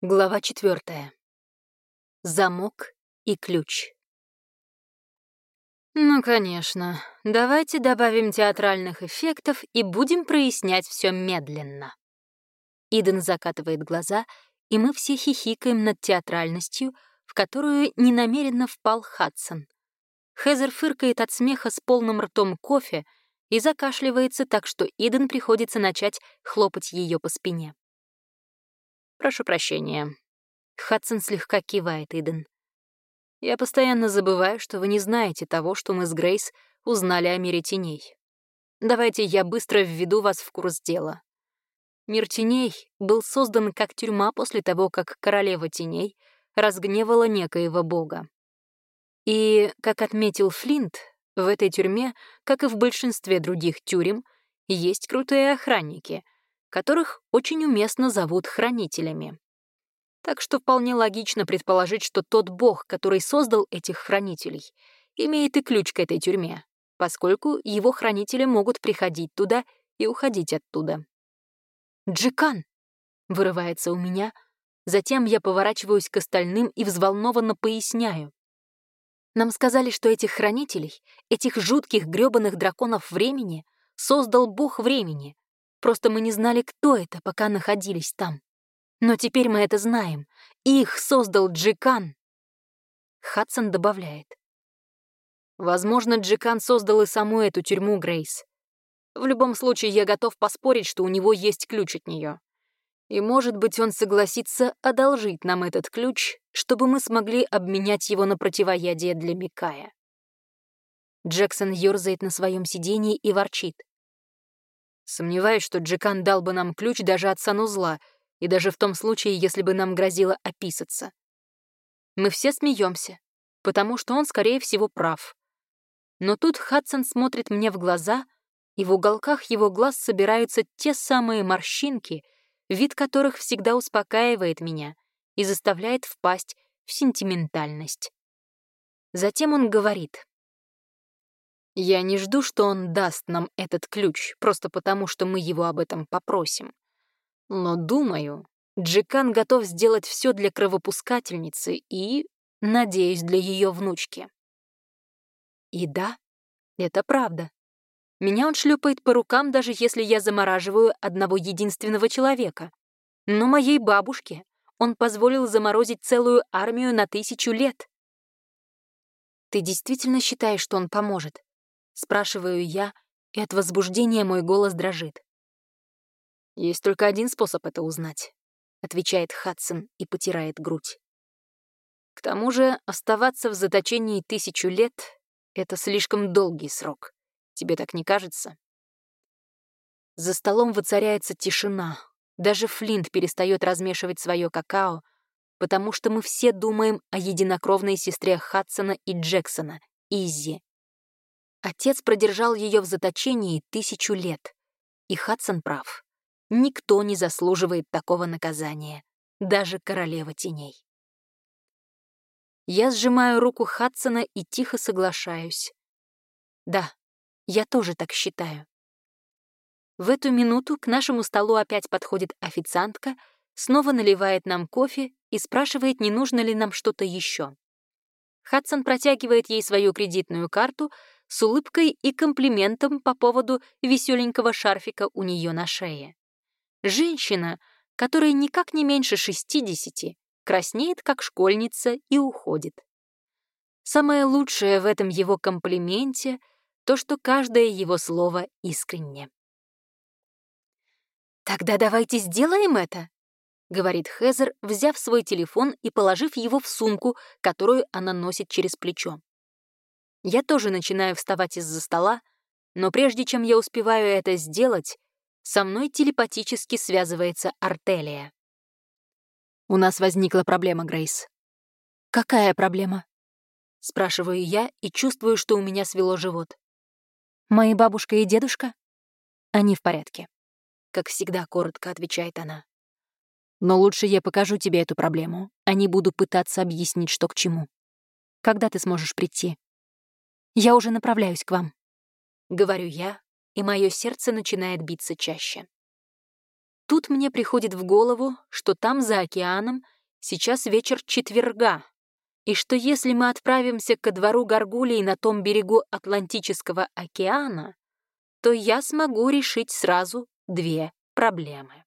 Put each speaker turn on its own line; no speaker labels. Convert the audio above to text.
Глава четвертая. Замок и ключ. Ну, конечно. Давайте добавим театральных эффектов и будем прояснять все медленно. Иден закатывает глаза, и мы все хихикаем над театральностью, в которую ненамеренно впал Хадсон. Хезер фыркает от смеха с полным ртом кофе и закашливается так, что Иден приходится начать хлопать ее по спине. «Прошу прощения». Хадсон слегка кивает Иден. «Я постоянно забываю, что вы не знаете того, что мы с Грейс узнали о мире теней. Давайте я быстро введу вас в курс дела. Мир теней был создан как тюрьма после того, как королева теней разгневала некоего бога. И, как отметил Флинт, в этой тюрьме, как и в большинстве других тюрем, есть крутые охранники — которых очень уместно зовут хранителями. Так что вполне логично предположить, что тот бог, который создал этих хранителей, имеет и ключ к этой тюрьме, поскольку его хранители могут приходить туда и уходить оттуда. «Джикан!» — вырывается у меня, затем я поворачиваюсь к остальным и взволнованно поясняю. Нам сказали, что этих хранителей, этих жутких грёбаных драконов времени, создал бог времени, Просто мы не знали, кто это, пока находились там. Но теперь мы это знаем. Их создал Джикан. Хадсон добавляет. Возможно, Джикан создал и саму эту тюрьму, Грейс. В любом случае, я готов поспорить, что у него есть ключ от нее. И, может быть, он согласится одолжить нам этот ключ, чтобы мы смогли обменять его на противоядие для Микая. Джексон ёрзает на своем сидении и ворчит. Сомневаюсь, что Джекан дал бы нам ключ даже от санузла, и даже в том случае, если бы нам грозило описаться. Мы все смеемся, потому что он, скорее всего, прав. Но тут Хадсон смотрит мне в глаза, и в уголках его глаз собираются те самые морщинки, вид которых всегда успокаивает меня и заставляет впасть в сентиментальность. Затем он говорит. Я не жду, что он даст нам этот ключ, просто потому, что мы его об этом попросим. Но думаю, Джекан готов сделать все для кровопускательницы и, надеюсь, для ее внучки. И да, это правда. Меня он шлепает по рукам, даже если я замораживаю одного единственного человека. Но моей бабушке он позволил заморозить целую армию на тысячу лет. Ты действительно считаешь, что он поможет? Спрашиваю я, и от возбуждения мой голос дрожит. «Есть только один способ это узнать», — отвечает Хадсон и потирает грудь. «К тому же оставаться в заточении тысячу лет — это слишком долгий срок. Тебе так не кажется?» За столом воцаряется тишина. Даже Флинт перестает размешивать свое какао, потому что мы все думаем о единокровной сестре Хадсона и Джексона, Изи. Отец продержал ее в заточении тысячу лет. И Хадсон прав. Никто не заслуживает такого наказания, даже королева теней. Я сжимаю руку Хадсона и тихо соглашаюсь. Да, я тоже так считаю. В эту минуту к нашему столу опять подходит официантка, снова наливает нам кофе и спрашивает, не нужно ли нам что-то еще. Хадсон протягивает ей свою кредитную карту — с улыбкой и комплиментом по поводу веселенького шарфика у нее на шее. Женщина, которая никак не меньше 60, краснеет, как школьница, и уходит. Самое лучшее в этом его комплименте — то, что каждое его слово искренне. «Тогда давайте сделаем это», — говорит Хезер, взяв свой телефон и положив его в сумку, которую она носит через плечо. Я тоже начинаю вставать из-за стола, но прежде чем я успеваю это сделать, со мной телепатически связывается Артелия. «У нас возникла проблема, Грейс». «Какая проблема?» Спрашиваю я и чувствую, что у меня свело живот. «Мои бабушка и дедушка?» «Они в порядке», — как всегда коротко отвечает она. «Но лучше я покажу тебе эту проблему, а не буду пытаться объяснить, что к чему. Когда ты сможешь прийти?» Я уже направляюсь к вам. Говорю я, и мое сердце начинает биться чаще. тут мне приходит в голову, что там, за океаном, сейчас вечер четверга, и что если мы отправимся ко двору Гаргулей на том берегу Атлантического океана, то я смогу решить сразу две проблемы.